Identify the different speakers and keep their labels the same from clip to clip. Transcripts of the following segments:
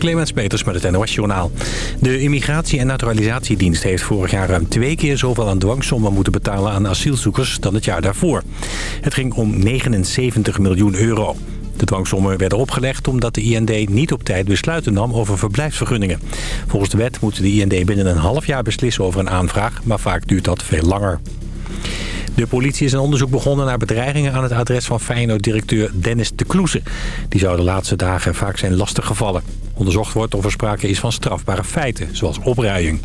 Speaker 1: Clemens Peters met het NOS Journaal. De Immigratie- en Naturalisatiedienst heeft vorig jaar ruim twee keer zoveel aan dwangsommen moeten betalen aan asielzoekers dan het jaar daarvoor. Het ging om 79 miljoen euro. De dwangsommen werden opgelegd omdat de IND niet op tijd besluiten nam over verblijfsvergunningen. Volgens de wet moet de IND binnen een half jaar beslissen over een aanvraag, maar vaak duurt dat veel langer. De politie is een onderzoek begonnen naar bedreigingen aan het adres van Feyenoord-directeur Dennis de Kloeze. Die zou de laatste dagen vaak zijn lastiggevallen. Onderzocht wordt of er sprake is van strafbare feiten, zoals opruiing.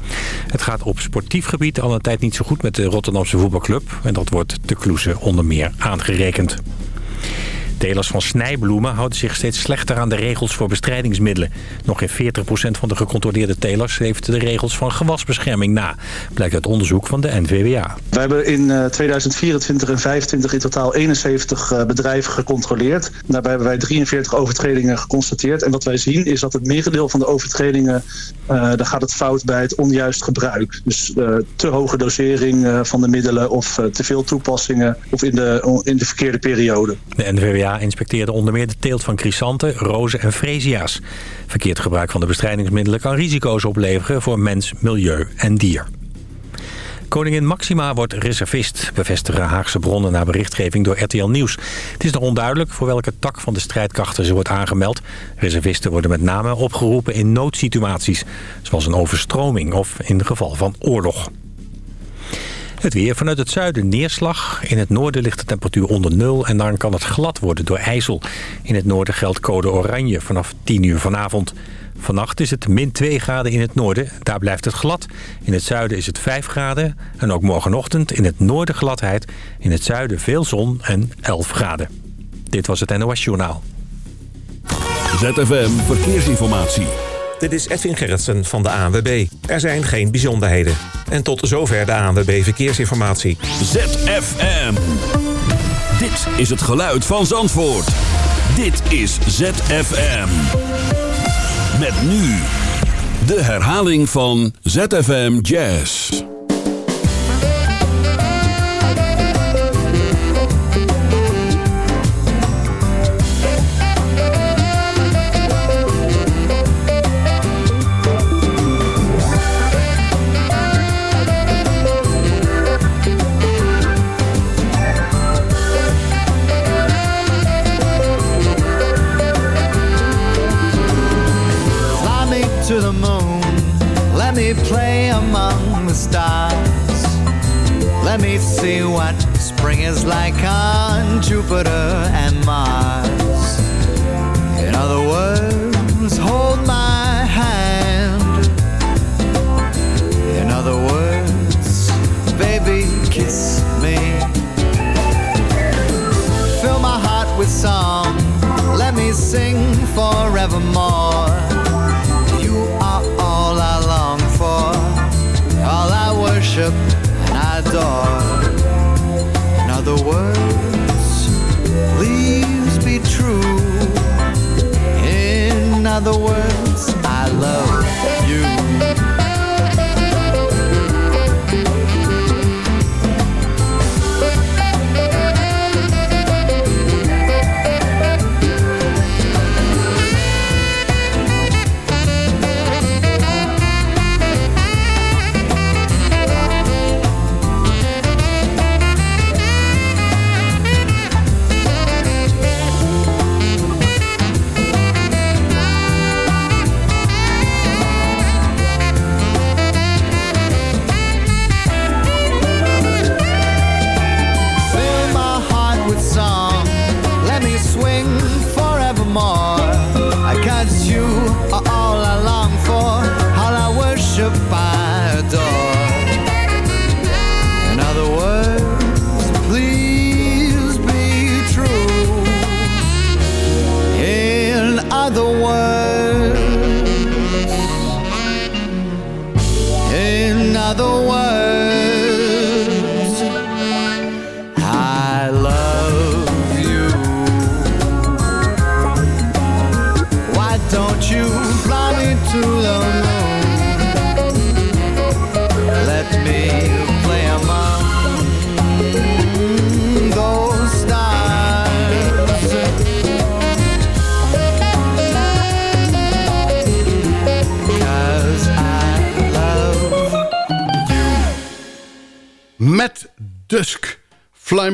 Speaker 1: Het gaat op sportief gebied al een tijd niet zo goed met de Rotterdamse voetbalclub. En dat wordt de Kloeze onder meer aangerekend. Telers van snijbloemen houden zich steeds slechter aan de regels voor bestrijdingsmiddelen. Nog geen 40% van de gecontroleerde telers heeft de regels van gewasbescherming na. Blijkt uit onderzoek van de NVWA.
Speaker 2: We hebben in 2024 en 2025 in totaal 71 bedrijven gecontroleerd. Daarbij hebben wij 43 overtredingen geconstateerd. En wat wij zien is dat het merendeel van de overtredingen... Uh, daar gaat het fout bij het onjuist gebruik. Dus uh, te hoge dosering van de middelen of te veel toepassingen... of in de, in de verkeerde periode.
Speaker 1: De NVWA inspecteerde onder meer de teelt van chrysanten, rozen en freesia's. Verkeerd gebruik van de bestrijdingsmiddelen kan risico's opleveren voor mens, milieu en dier. Koningin Maxima wordt reservist, bevestigen Haagse bronnen na berichtgeving door RTL Nieuws. Het is nog onduidelijk voor welke tak van de strijdkrachten ze wordt aangemeld. Reservisten worden met name opgeroepen in noodsituaties, zoals een overstroming of in het geval van oorlog. Het weer vanuit het zuiden neerslag. In het noorden ligt de temperatuur onder nul en dan kan het glad worden door ijzel. In het noorden geldt code oranje vanaf 10 uur vanavond. Vannacht is het min 2 graden in het noorden. Daar blijft het glad. In het zuiden is het 5 graden. En ook morgenochtend in het noorden gladheid. In het zuiden veel zon en 11 graden. Dit was het NOS Journaal.
Speaker 3: ZFM Verkeersinformatie.
Speaker 4: Dit is Edwin Gerritsen van de ANWB. Er zijn geen bijzonderheden. En tot zover de ANWB Verkeersinformatie.
Speaker 3: ZFM. Dit is het geluid van Zandvoort. Dit is ZFM. Met nu de herhaling van ZFM Jazz.
Speaker 5: What spring is like on Jupiter and Mars. the world.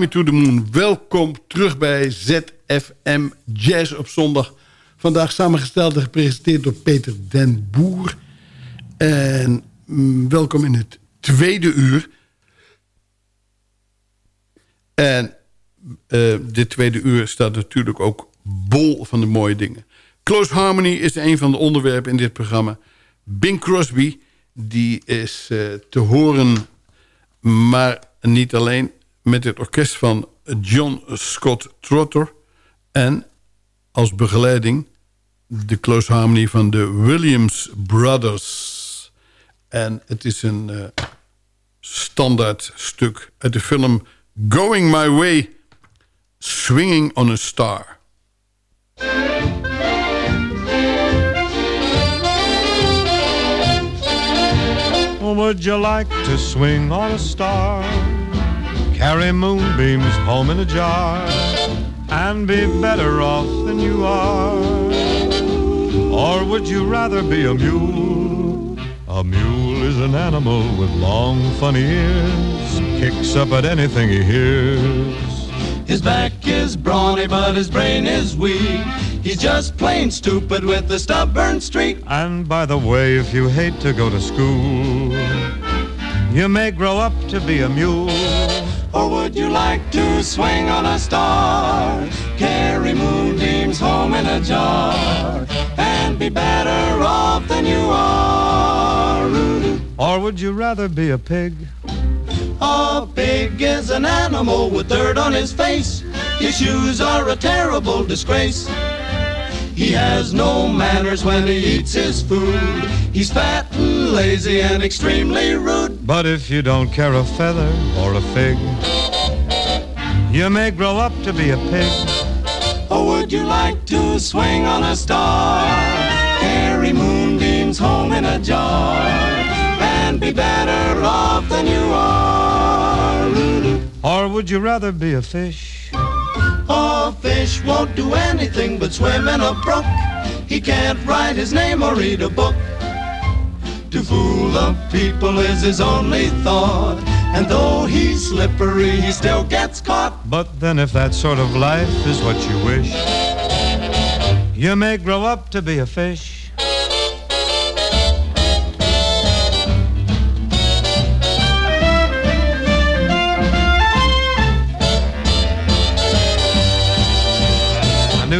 Speaker 5: Me
Speaker 6: to the Moon. Welkom terug bij ZFM Jazz op zondag. Vandaag samengesteld en gepresenteerd door Peter den Boer. En mm, welkom in het tweede uur. En uh, dit tweede uur staat natuurlijk ook bol van de mooie dingen. Close Harmony is een van de onderwerpen in dit programma. Bing Crosby, die is uh, te horen, maar niet alleen... met het orkest van John Scott Trotter... en als begeleiding de Close Harmony van de Williams Brothers. En het is een uh, standaard stuk uit de film Going My Way... Swinging on a Star...
Speaker 7: Would you like to swing on a star? Carry moonbeams home in a jar and be better off than you are? Or would you rather be a mule? A mule is an animal with long, funny ears, kicks up at anything he hears.
Speaker 8: His back is brawny, but his brain is weak. He's just plain stupid with a stubborn streak.
Speaker 7: And by the way, if you hate to go to school, you may grow up to be a mule.
Speaker 8: Or would you like to swing on a star? Carry moonbeams home in a jar and be better off than you are.
Speaker 7: Or would you rather be a pig?
Speaker 8: A pig is an animal with dirt on his face. His shoes are a terrible disgrace. He has no manners when he eats his food. He's fat and lazy and extremely rude.
Speaker 7: But if you don't care a feather or a fig, you may grow up to be a pig.
Speaker 8: Or would you like to swing on a star? Carry moonbeams home in a jar and be better off than you are.
Speaker 7: Or would you rather be a fish?
Speaker 8: A fish won't do anything but swim in a brook. He can't write his name or read a book. To fool the people is his only thought. And though he's slippery, he still gets caught.
Speaker 7: But then if that sort of life is what you wish, you may grow up to be a fish.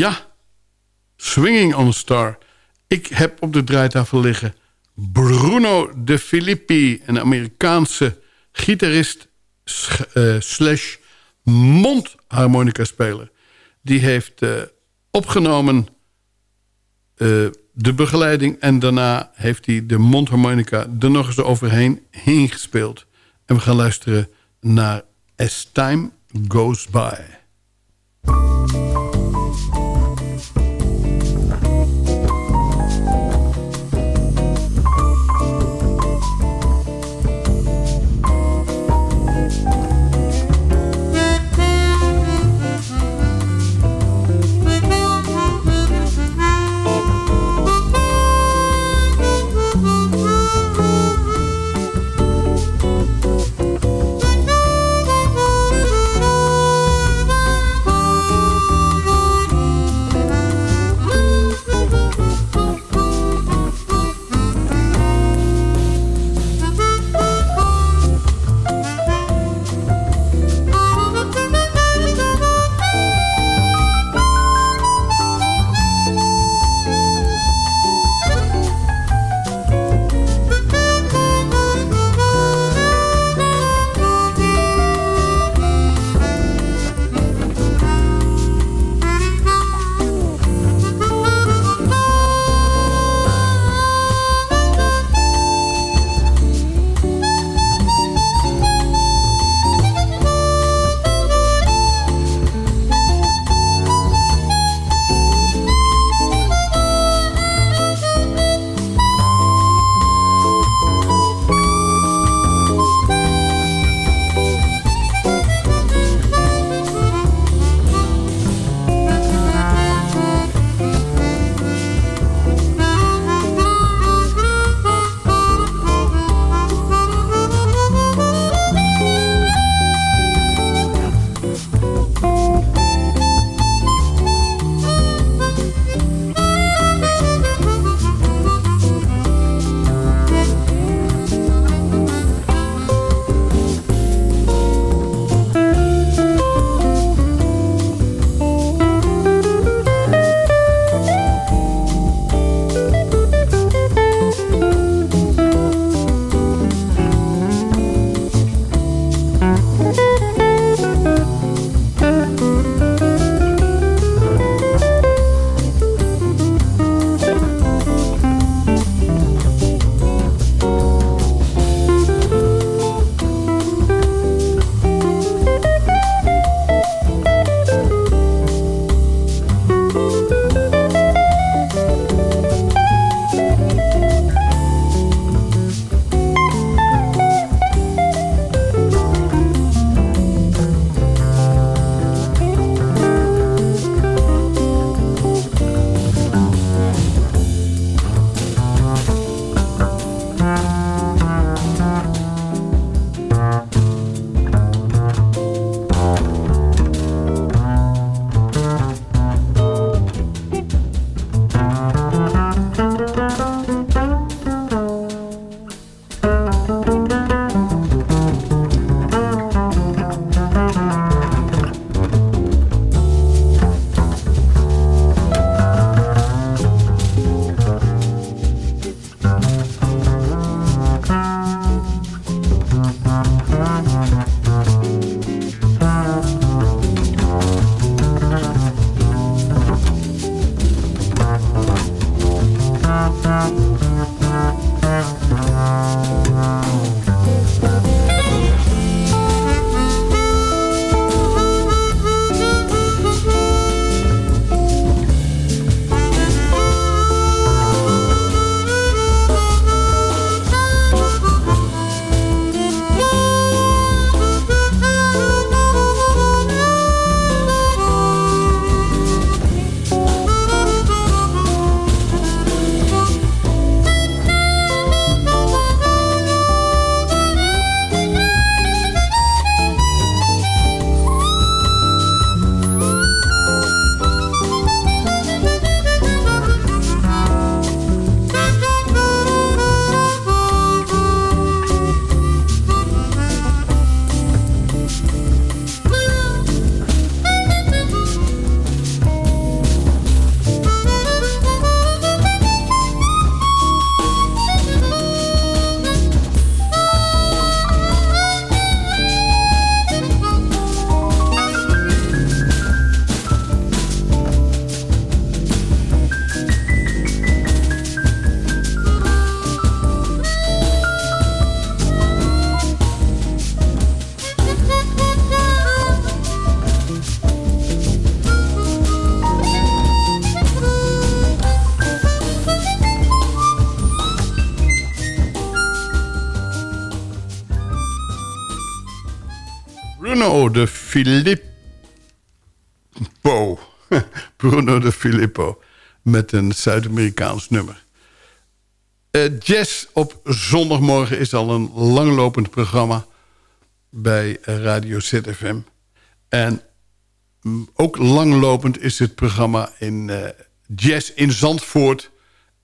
Speaker 6: Ja, Swinging on Star. Ik heb op de draaitafel liggen Bruno De Filippi, een Amerikaanse gitarist uh, slash mondharmonica speler. Die heeft uh, opgenomen uh, de begeleiding en daarna heeft hij de mondharmonica er nog eens overheen heen gespeeld. En we gaan luisteren naar As Time Goes By. Filippo. Bruno de Filippo. Met een Zuid-Amerikaans nummer. Uh, jazz op zondagmorgen is al een langlopend programma bij Radio ZFM. En mm, ook langlopend is het programma in uh, Jazz in Zandvoort.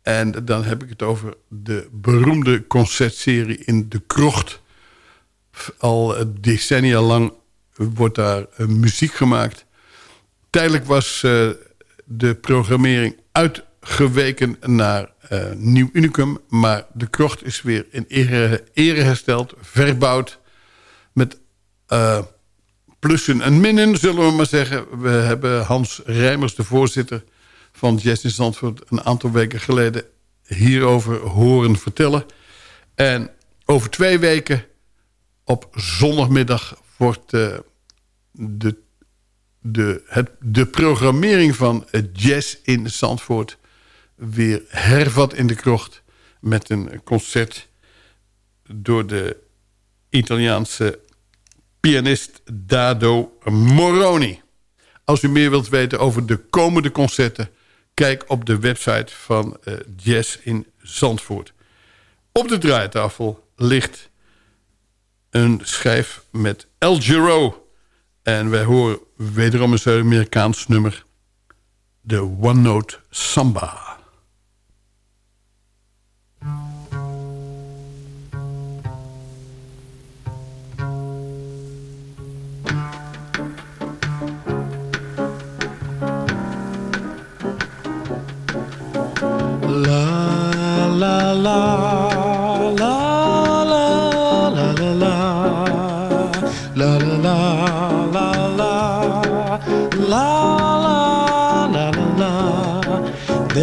Speaker 6: En dan heb ik het over de beroemde concertserie in De Krocht al decennia lang wordt daar uh, muziek gemaakt. Tijdelijk was uh, de programmering uitgeweken naar uh, Nieuw Unicum. Maar de krocht is weer in ere, hersteld, verbouwd. Met plussen en minnen, zullen we maar zeggen. We hebben Hans Rijmers, de voorzitter van Jazz in een aantal weken geleden hierover horen vertellen. En over twee weken op zondagmiddag wordt uh, de, de, het, de programmering van jazz in Zandvoort weer hervat in de krocht met een concert door de Italiaanse pianist Dado Moroni. Als u meer wilt weten over de komende concerten... kijk op de website van uh, Jazz in Zandvoort. Op de draaitafel ligt een schijf met El Giro. En wij horen wederom een Zuid-Amerikaans nummer. De One Note Samba.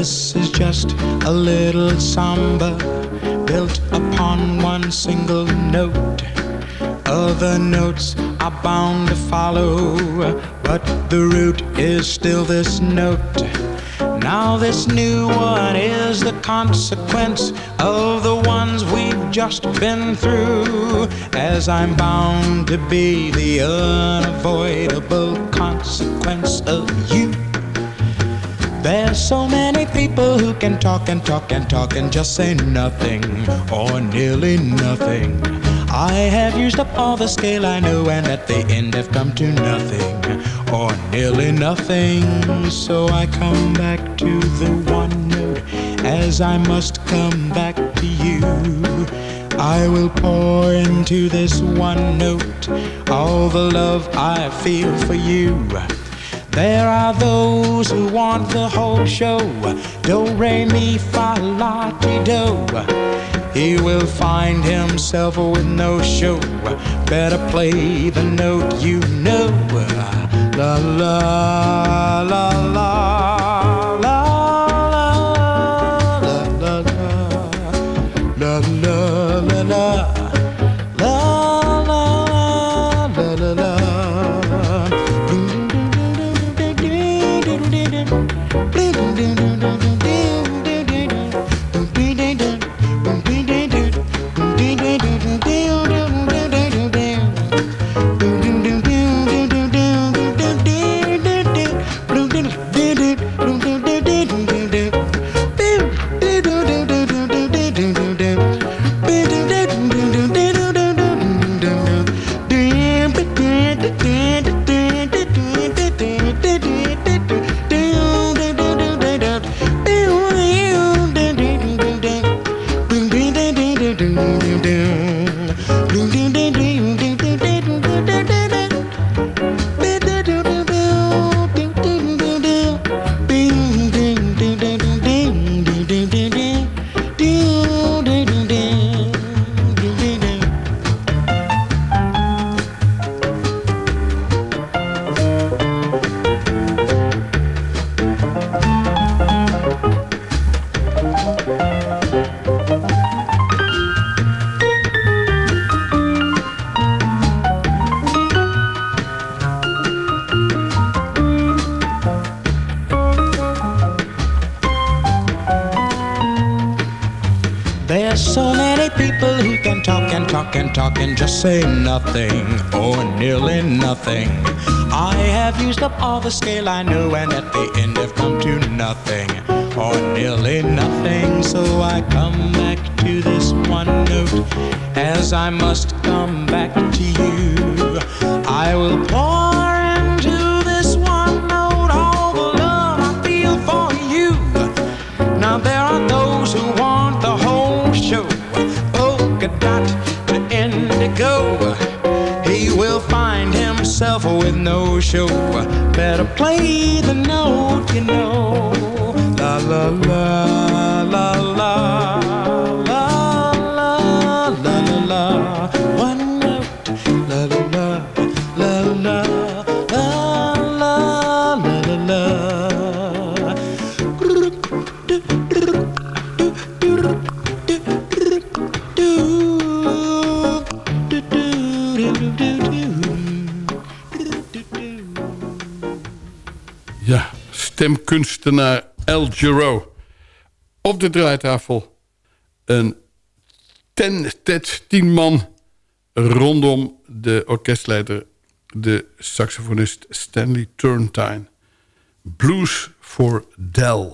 Speaker 9: This is just a little samba built upon one single note. Other notes are bound to follow, but the root is still this note. Now, this new one is the consequence of the ones we've just been through, as I'm bound to be the unavoidable consequence of you. There's so many people who can talk and talk and talk and just say nothing or nearly nothing. I have used up all the scale I know and at the end have come to nothing or nearly nothing. So I come back to the one note as I must come back to you. I will pour into this one note all the love I feel for you. There are those who want the whole show. Do, re, mi, fa, la, ti, do. He will find himself with no show. Better play the note you know. La la la la and talk and talk and just say nothing or nearly nothing. I have used up all the scale I know and at the end have come to nothing or nearly nothing. So I come back to this one note as I must come back to you. I will pour into this one note all the love I feel for you. Now there are those who want the whole show, polka dot to indigo. He will find himself with no show. Better play the note, you know. La
Speaker 6: El Giro. Op de draaitafel een ten, tet, tien man rondom de orkestleider, de saxofonist Stanley Turntine. Blues for Dell.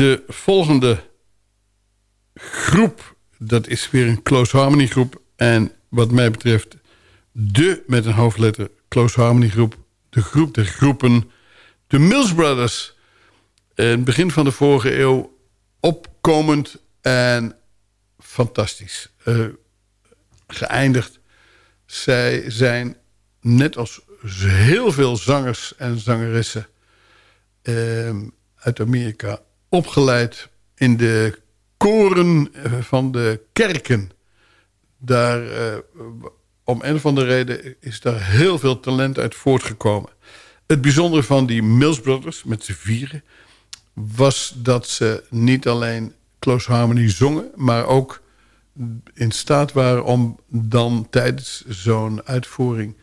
Speaker 6: De volgende groep, dat is weer een Close Harmony groep. En wat mij betreft de, met een hoofdletter, Close Harmony groep. De groep de groepen, de Mills Brothers. In het begin van de vorige eeuw opkomend en fantastisch. Uh, geëindigd. Zij zijn net als heel veel zangers en zangeressen uh, uit Amerika opgeleid in de koren van de kerken. Daar, uh, om een of andere reden is daar heel veel talent uit voortgekomen. Het bijzondere van die Mills Brothers met z'n vieren... was dat ze niet alleen Close Harmony zongen... maar ook in staat waren om dan tijdens zo'n uitvoering...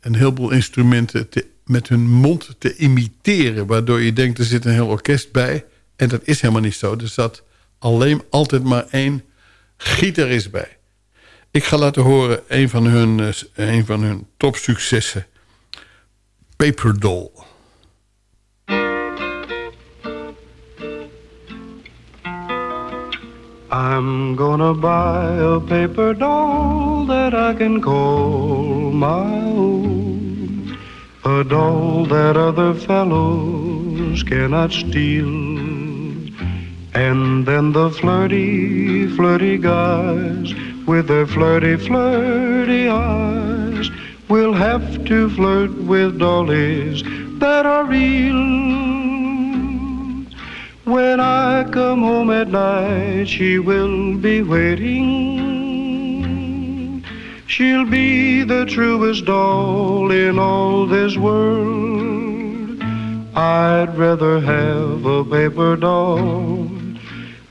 Speaker 6: een heleboel instrumenten te, met hun mond te imiteren... waardoor je denkt, er zit een heel orkest bij. En dat is helemaal niet zo. Er zat alleen altijd maar één gitarist bij. Ik ga laten horen een van hun, eh, een van hun topsuccessen. Paper Doll.
Speaker 10: I'm gonna buy a paper doll that I can call my own. A doll that other fellows cannot steal. And then the flirty, flirty guys with their flirty, flirty eyes will have to flirt with dollies that are real. When I come home at night, she will be waiting. She'll be the truest doll in all this world. I'd rather have a paper doll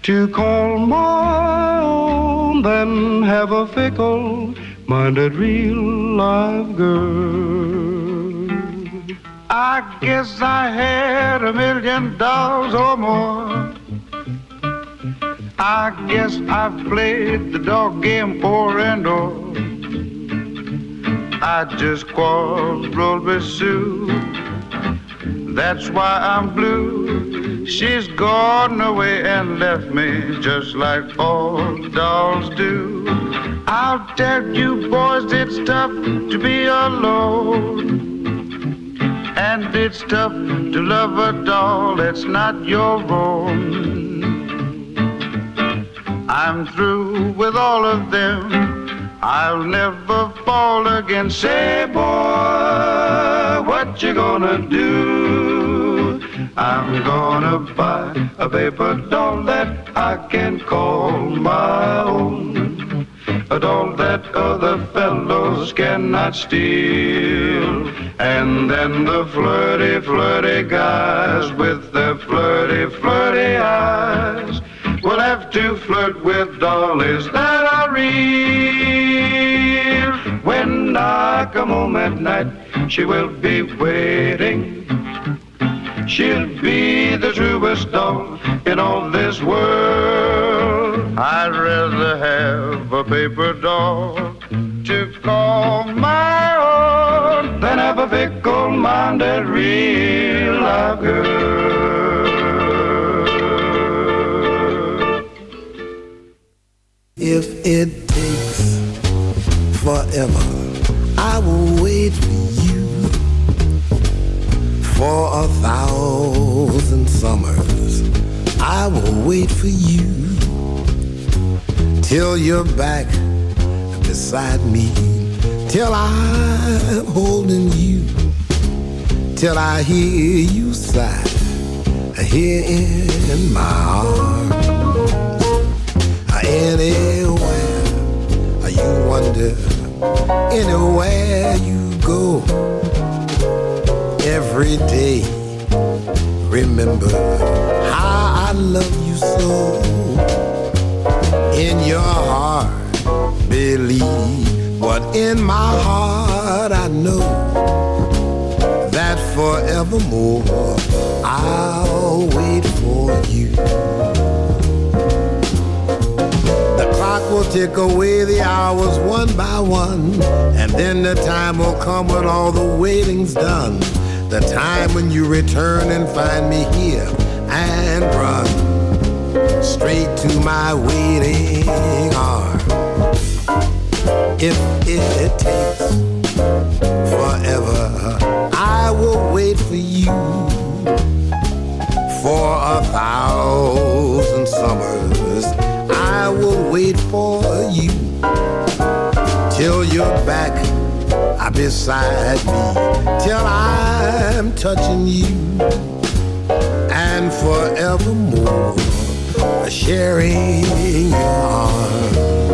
Speaker 10: to call my own than have a fickle minded real live girl. I guess I had a million dollars or more. I guess I've played the dog game for and o'er. I just quarreled with Sue. That's why I'm blue. She's gone away and left me just like all dolls do. I'll tell you boys, it's tough to be alone. And it's tough to love a doll that's not your own. I'm through with all of them. I'll never fall again. Say, boy, what you gonna do? I'm gonna buy a paper doll that I can call my own. A doll that other fellows cannot steal. And then the flirty, flirty guys with their flirty, flirty eyes will have to flirt with dollies that are real. When I come home at night, she will be waiting. She'll be the truest doll in all this world. I'd rather have a paper doll to call my own than have a fickle-minded real life girl.
Speaker 11: If it takes forever, I will for a thousand summers. I will wait for you till you're back beside me till I'm holding you till I hear you sigh here in my arms anywhere you wonder anywhere you go every day remember how I love you so in your heart believe, but in my heart I know that forevermore I'll wait for you. The clock will tick away the hours one by one, and then the time will come when all the waiting's done. The time when you return and find me here and run straight to my waiting arms. If it takes forever, I will wait for you for a thousand summers. I will wait for beside me till I'm touching you and forevermore sharing your arms.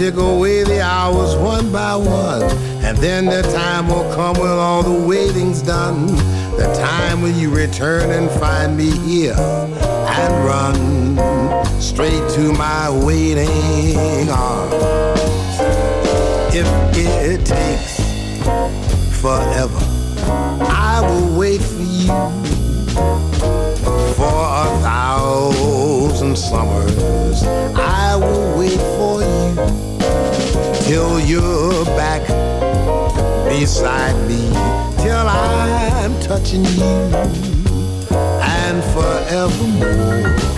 Speaker 11: Tick away the hours one by one. And then the time will come when all the waiting's done. The time when you return and find me here and run straight to my waiting arms. If it takes forever, I will wait for you for a thousand summers. I will wait for you till you're back beside me, till I'm touching you, and forevermore,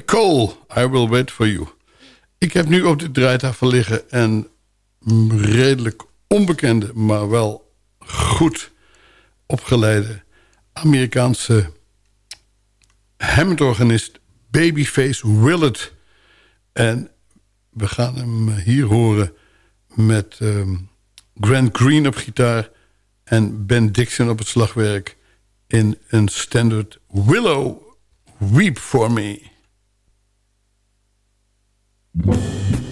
Speaker 6: Cole, I Will Wait For You. Ik heb nu op de draaitafel liggen een redelijk onbekende, maar wel goed opgeleide Amerikaanse Hammond-organist Babyface Willett. En we gaan hem hier horen met ehm, Grant Green op gitaar en Ben Dixon op het slagwerk in een standard Willow Weep For Me.
Speaker 12: Thank you.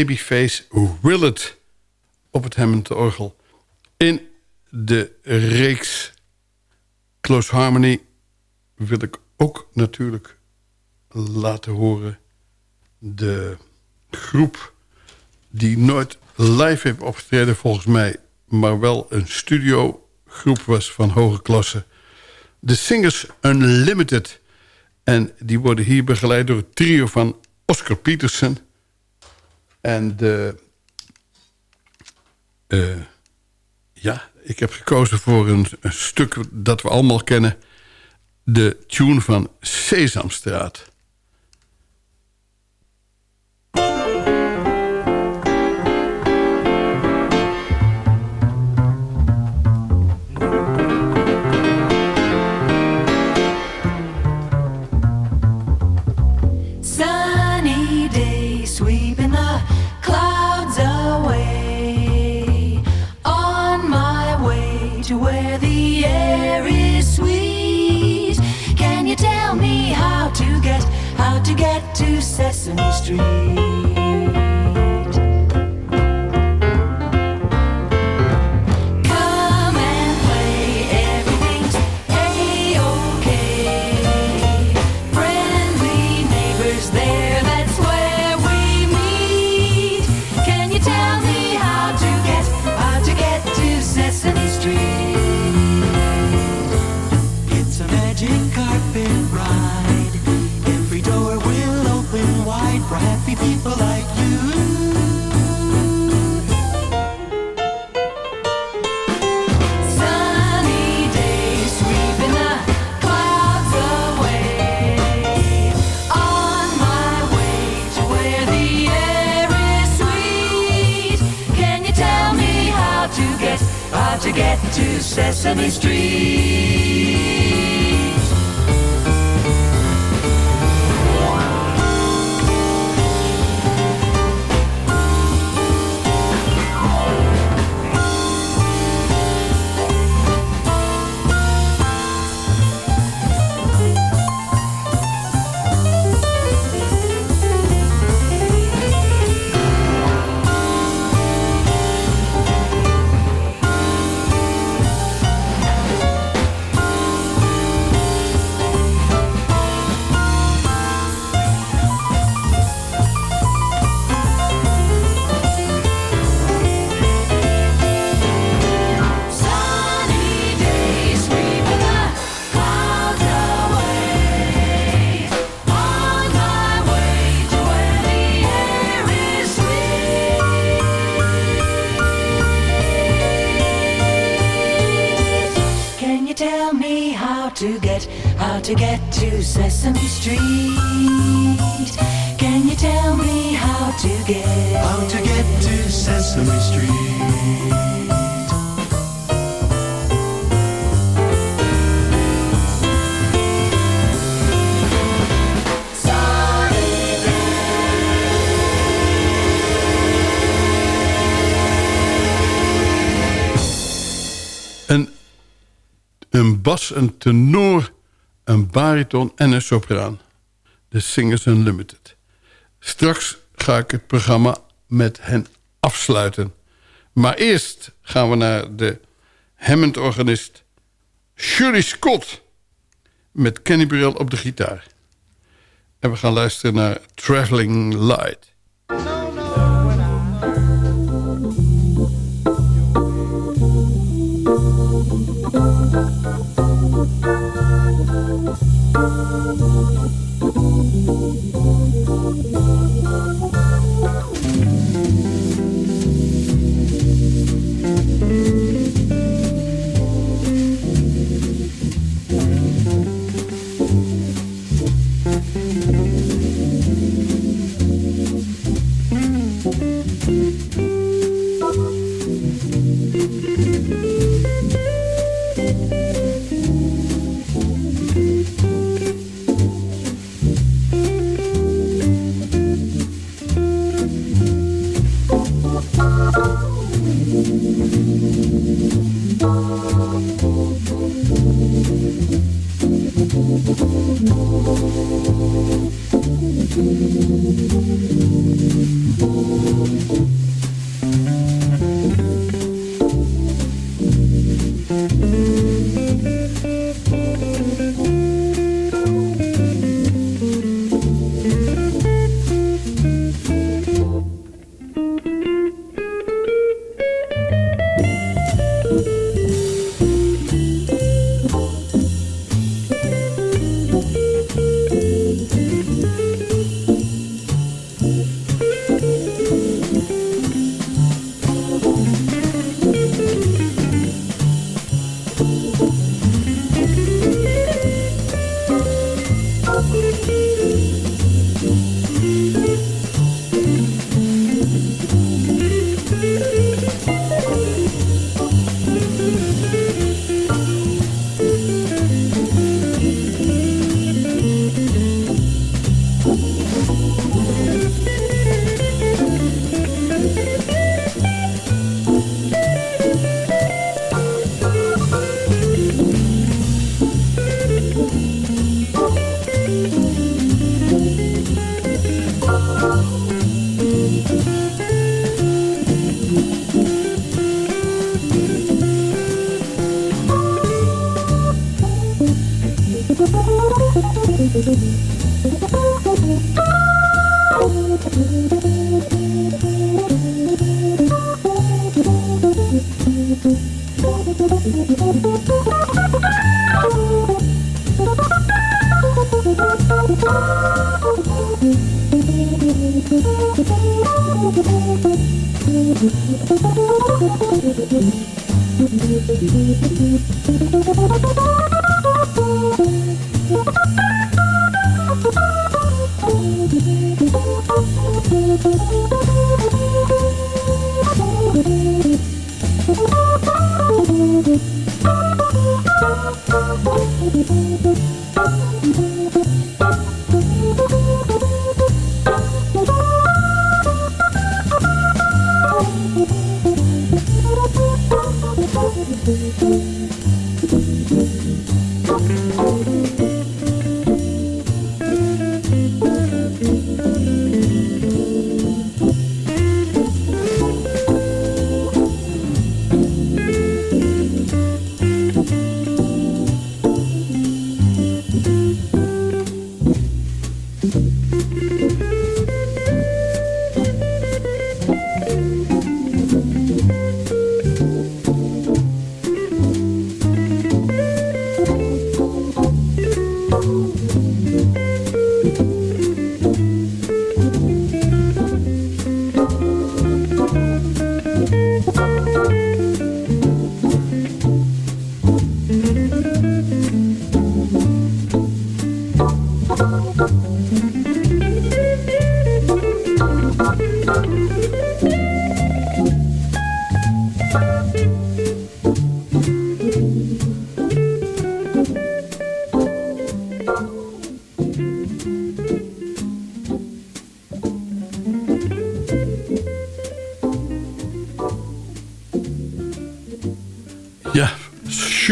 Speaker 6: Babyface Willet op het Hammond-orgel. In de reeks Close Harmony wil ik ook natuurlijk laten horen... de groep die nooit live heeft opgetreden volgens mij... maar wel een studiogroep was van hoge klasse. De Singers Unlimited. En die worden hier begeleid door het trio van Oscar Peterson... En de... Uh, ja, ik heb gekozen voor een, stuk dat we allemaal kennen. De tune van Sesamstraat.
Speaker 12: Sesame street tell me how to get, how to get to Sesame Street? Can you tell me how to get, How to get to Sesame Street.
Speaker 6: Bas, een tenor, een bariton en een sopraan. De Singers Unlimited. Straks ga ik het programma met hen afsluiten. Maar eerst gaan we naar de Hammond-organist Shirley Scott... met Kenny Burrell op de gitaar. En we gaan luisteren naar Traveling Light.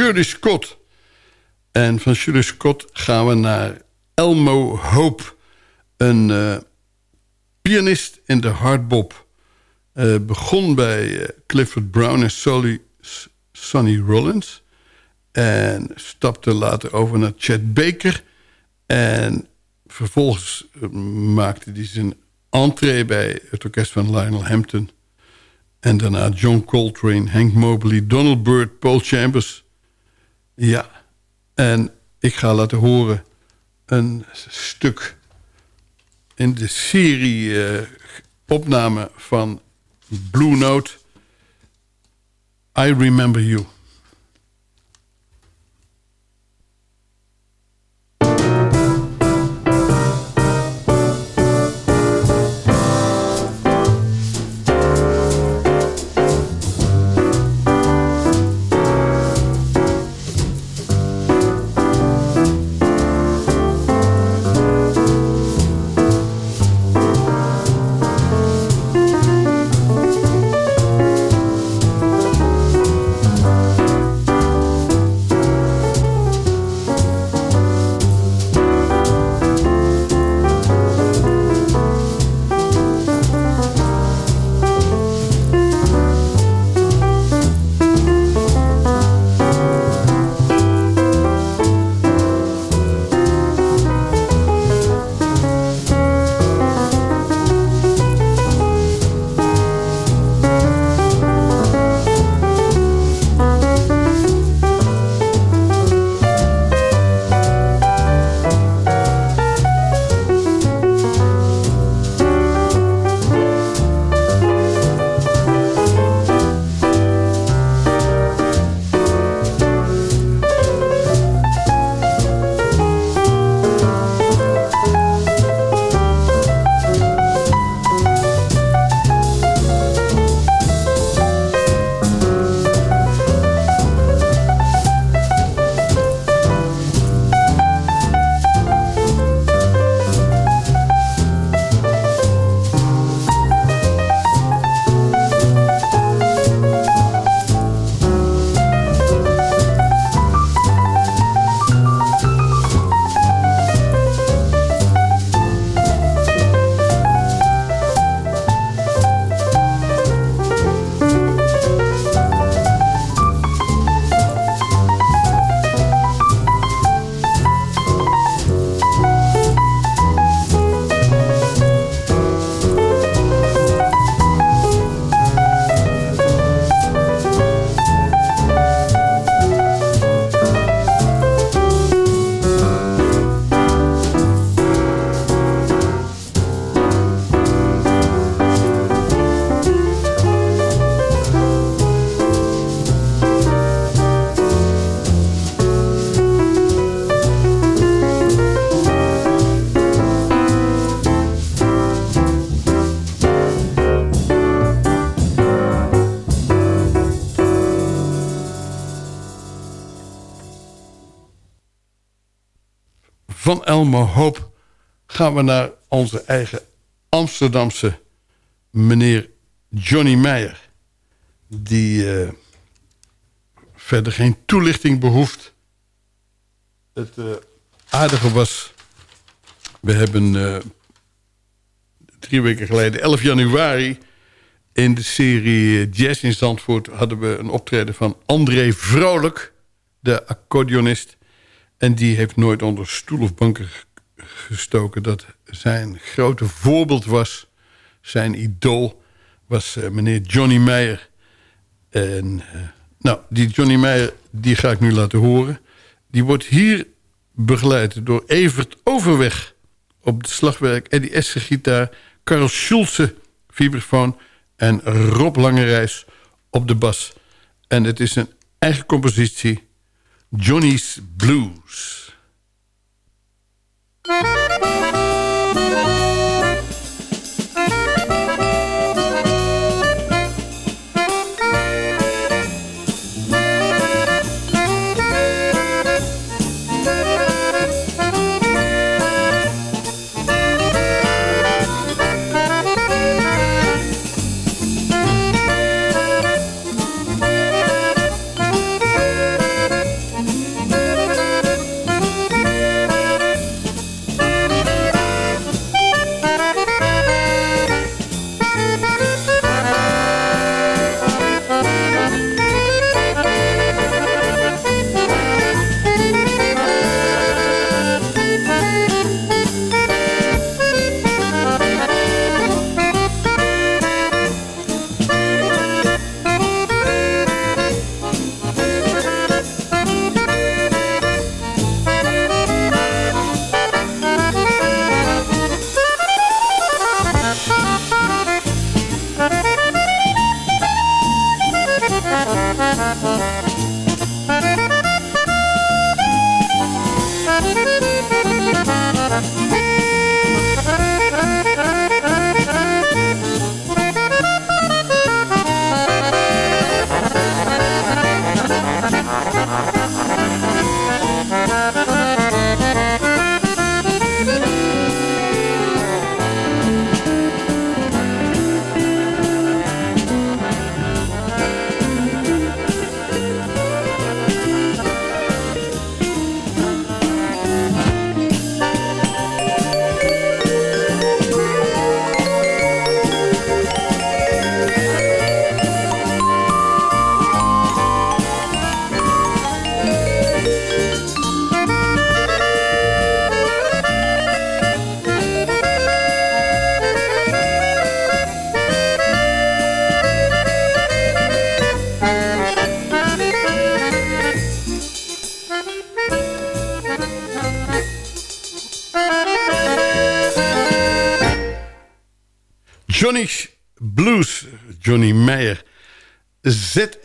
Speaker 6: Shirley Scott. En van Shirley Scott gaan we naar Elmo Hope. Een eh, pianist in de hardbop. Eh, begon bij eh, Clifford Brown en Solly, Sonny Rollins. En stapte later over naar Chet Baker. En vervolgens maakte hij zijn entree bij het orkest van Lionel Hampton. En daarna John Coltrane, Hank Mobley, Donald Byrd, Paul Chambers. Ja, en ik ga laten horen een stuk in de serie eh, van Blue Note. I Remember You. Van Elmo Hoop... gaan we naar onze eigen Amsterdamse meneer Johnny Meijer. Die eh, verder geen toelichting behoeft. Het eh, aardige was... We hebben eh, drie weken geleden, 11 januari... in de serie Jazz in Zandvoort... hadden we een optreden van André Vrolijk, de accordeonist. En die heeft nooit onder stoel of banken gestoken... dat zijn grote voorbeeld was, zijn idool... was eh, meneer Johnny Meijer. En eh, nou, die Johnny Meijer, die ga ik nu laten horen. Die wordt hier begeleid door Evert Overweg op het slagwerk... Eddie Esser gitaar, Karel Schulze vibrafoon... en Rob Langerijs op de bas. En het is een eigen compositie, Johnny's Blues.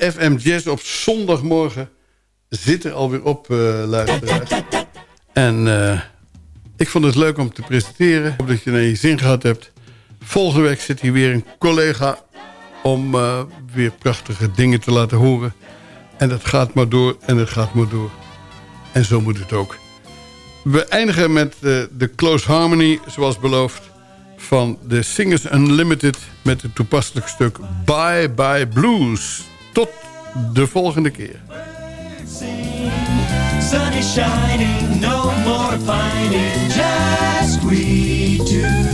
Speaker 6: ZFM Jazz op zondagmorgen zit er alweer op, eh luisteraars. En eh, ik vond het leuk om te presenteren. Ik hoop dat je naar je zin gehad hebt. Volgende week zit hier weer een collega om eh, weer prachtige dingen te laten horen. En dat gaat maar door en het gaat maar door. En zo moet het ook. We eindigen met de Close Harmony, zoals beloofd... van de Singers Unlimited met het toepasselijk stuk Bye Bye Blues. Tot de volgende keer.
Speaker 12: Sun is shining, no more pining, just we two